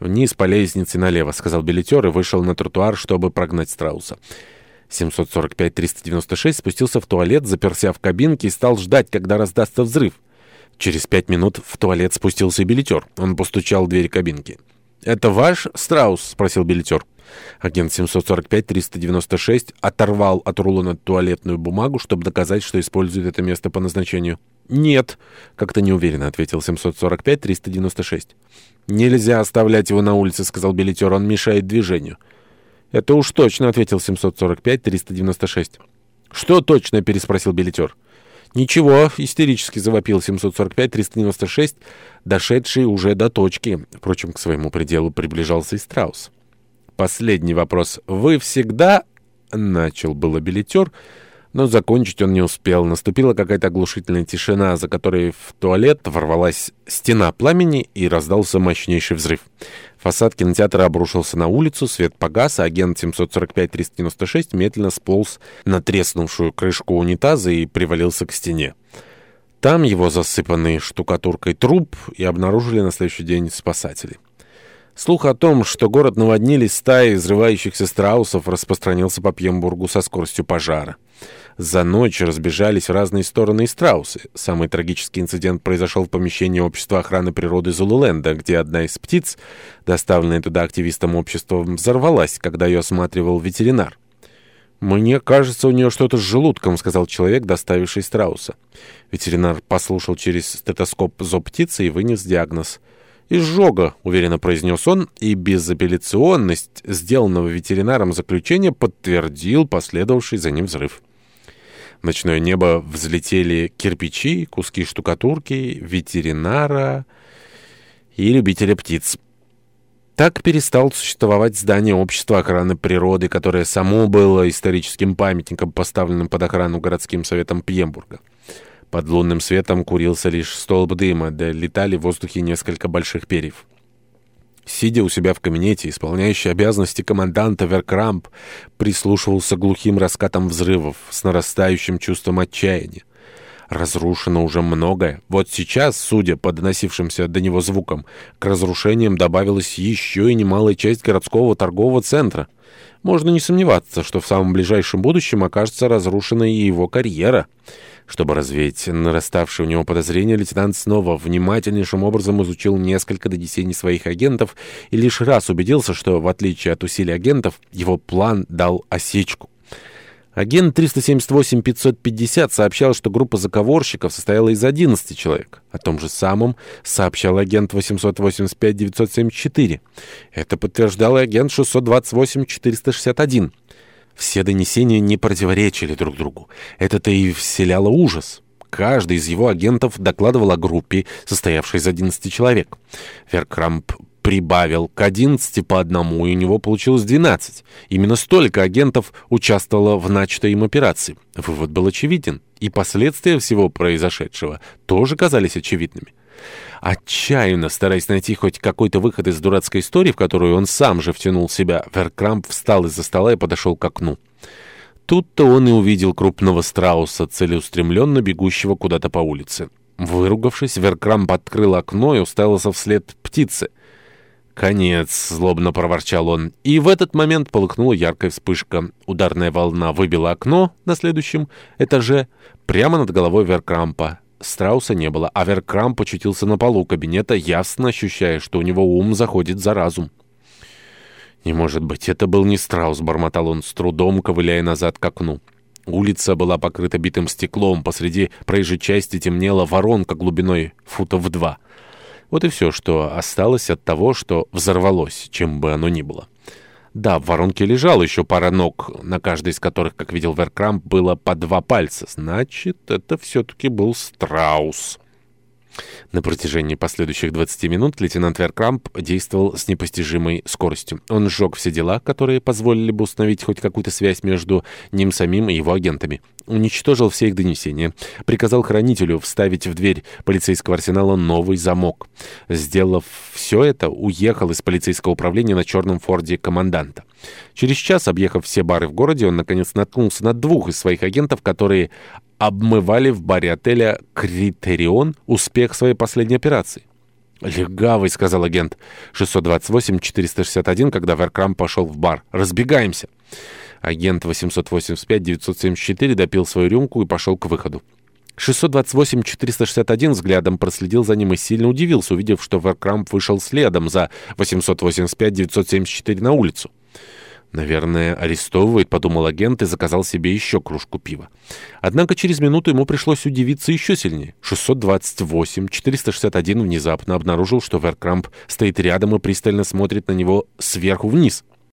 «Вниз по лестнице налево», — сказал билетер и вышел на тротуар, чтобы прогнать страуса. 745-396 спустился в туалет, заперся в кабинке и стал ждать, когда раздастся взрыв. Через пять минут в туалет спустился билетер. Он постучал в дверь кабинки. «Это ваш страус?» — спросил билетер. Агент 745-396 оторвал от рулона туалетную бумагу, чтобы доказать, что использует это место по назначению. «Нет», — как-то неуверенно ответил 745-396. «Нельзя оставлять его на улице», — сказал билетер. «Он мешает движению». «Это уж точно», — ответил 745-396. «Что точно?» — переспросил билетер. «Ничего», — истерически завопил 745-396, дошедший уже до точки. Впрочем, к своему пределу приближался и Страус. «Последний вопрос. Вы всегда...» — начал было билетер... Но закончить он не успел. Наступила какая-то оглушительная тишина, за которой в туалет ворвалась стена пламени и раздался мощнейший взрыв. Фасад кинотеатра обрушился на улицу, свет погас, а агент 745-396 медленно сполз на треснувшую крышку унитаза и привалился к стене. Там его засыпанный штукатуркой труп и обнаружили на следующий день спасатели. Слух о том, что город наводнили стаи взрывающихся страусов, распространился по Пьембургу со скоростью пожара. За ночь разбежались в разные стороны и страусы. Самый трагический инцидент произошел в помещении Общества охраны природы Зулуленда, где одна из птиц, доставленная туда активистом общества, взорвалась, когда ее осматривал ветеринар. «Мне кажется, у нее что-то с желудком», — сказал человек, доставивший страуса. Ветеринар послушал через стетоскоп зооптицы и вынес диагноз. «Изжога», — уверенно произнес он, и безапелляционность сделанного ветеринаром заключения подтвердил последовавший за ним взрыв. В ночное небо взлетели кирпичи, куски штукатурки, ветеринара и любителя птиц. Так перестал существовать здание общества охраны природы, которое само было историческим памятником, поставленным под охрану городским советом Пьембурга. Под лунным светом курился лишь столб дыма, да летали в воздухе несколько больших перьев. Сидя у себя в кабинете, исполняющий обязанности команданта Веркрамп прислушивался к глухим раскатам взрывов с нарастающим чувством отчаяния. Разрушено уже многое. Вот сейчас, судя по доносившимся до него звукам, к разрушениям добавилась еще и немалая часть городского торгового центра. Можно не сомневаться, что в самом ближайшем будущем окажется разрушена и его карьера. Чтобы развеять нараставшие у него подозрения, лейтенант снова внимательнейшим образом изучил несколько донесений своих агентов и лишь раз убедился, что, в отличие от усилий агентов, его план дал осечку. Агент 378-550 сообщал, что группа заговорщиков состояла из 11 человек. О том же самом сообщал агент 885-974. Это подтверждал и агент 628-461. Все донесения не противоречили друг другу. Это-то и вселяло ужас. Каждый из его агентов докладывал о группе, состоявшей из 11 человек. Веркрамп прибавил к 11 по одному, и у него получилось 12. Именно столько агентов участвовало в начатой им операции. Вывод был очевиден, и последствия всего произошедшего тоже казались очевидными. Отчаянно, стараясь найти хоть какой-то выход из дурацкой истории, в которую он сам же втянул себя, Веркрамп встал из-за стола и подошел к окну. Тут-то он и увидел крупного страуса, целеустремленно бегущего куда-то по улице. Выругавшись, Веркрамп открыл окно и уставился вслед птицы — «Конец!» — злобно проворчал он. И в этот момент полыхнула яркая вспышка. Ударная волна выбила окно на следующем этаже прямо над головой Веркрампа. Страуса не было, а Веркрамп очутился на полу кабинета, ясно ощущая, что у него ум заходит за разум. «Не может быть, это был не Страус», — бормотал он, с трудом ковыляя назад к окну. Улица была покрыта битым стеклом, посреди проезжей части темнела воронка глубиной футов два — вот и все, что осталось от того, что взорвалось, чем бы оно ни было. Да, в воронке лежала еще пара ног, на каждой из которых, как видел Веркрамп, было по два пальца. Значит, это все-таки был страус. На протяжении последующих 20 минут лейтенант Веркрамп действовал с непостижимой скоростью. Он сжег все дела, которые позволили бы установить хоть какую-то связь между ним самим и его агентами. Уничтожил все их донесения. Приказал хранителю вставить в дверь полицейского арсенала новый замок. Сделав все это, уехал из полицейского управления на черном форде команданта. Через час, объехав все бары в городе, он, наконец, наткнулся на двух из своих агентов, которые обмывали в баре отеля «Критерион» успех своей последней операции. «Легавый», — сказал агент 628-461, когда Веркрам пошел в бар. «Разбегаемся». Агент 885-974 допил свою рюмку и пошел к выходу. 628-461 взглядом проследил за ним и сильно удивился, увидев, что Веркрамп вышел следом за 885-974 на улицу. Наверное, арестовывает, подумал агент и заказал себе еще кружку пива. Однако через минуту ему пришлось удивиться еще сильнее. 628, 461 внезапно обнаружил, что Веркрамп стоит рядом и пристально смотрит на него сверху вниз.